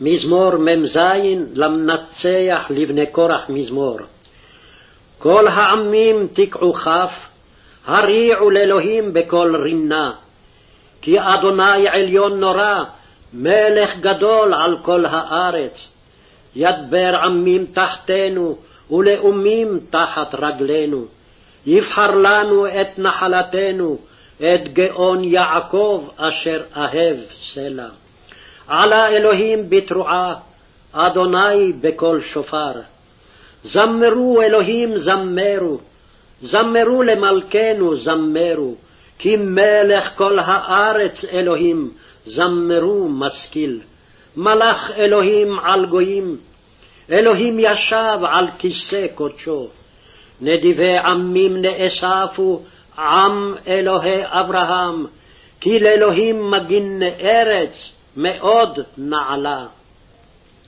מזמור מ"ז למנצח לבני קורח מזמור. כל העמים תקעו כף, הריעו לאלוהים בקול רינה. כי אדוני עליון נורא, מלך גדול על כל הארץ. ידבר עמים תחתנו, ולאומים תחת רגלינו. יבחר לנו את נחלתנו, את גאון יעקב אשר אהב סלע. עלה אלוהים בתרועה, אדוני בקול שופר. זמרו אלוהים זמרו, זמרו למלכנו זמרו, כי מלך כל הארץ אלוהים, זמרו משכיל. מלך אלוהים על גויים, אלוהים ישב על כיסא קודשו. נדיבי עמים נאספו, עם אלוהי אברהם, כי לאלוהים מגין ארץ מאוד נעלה.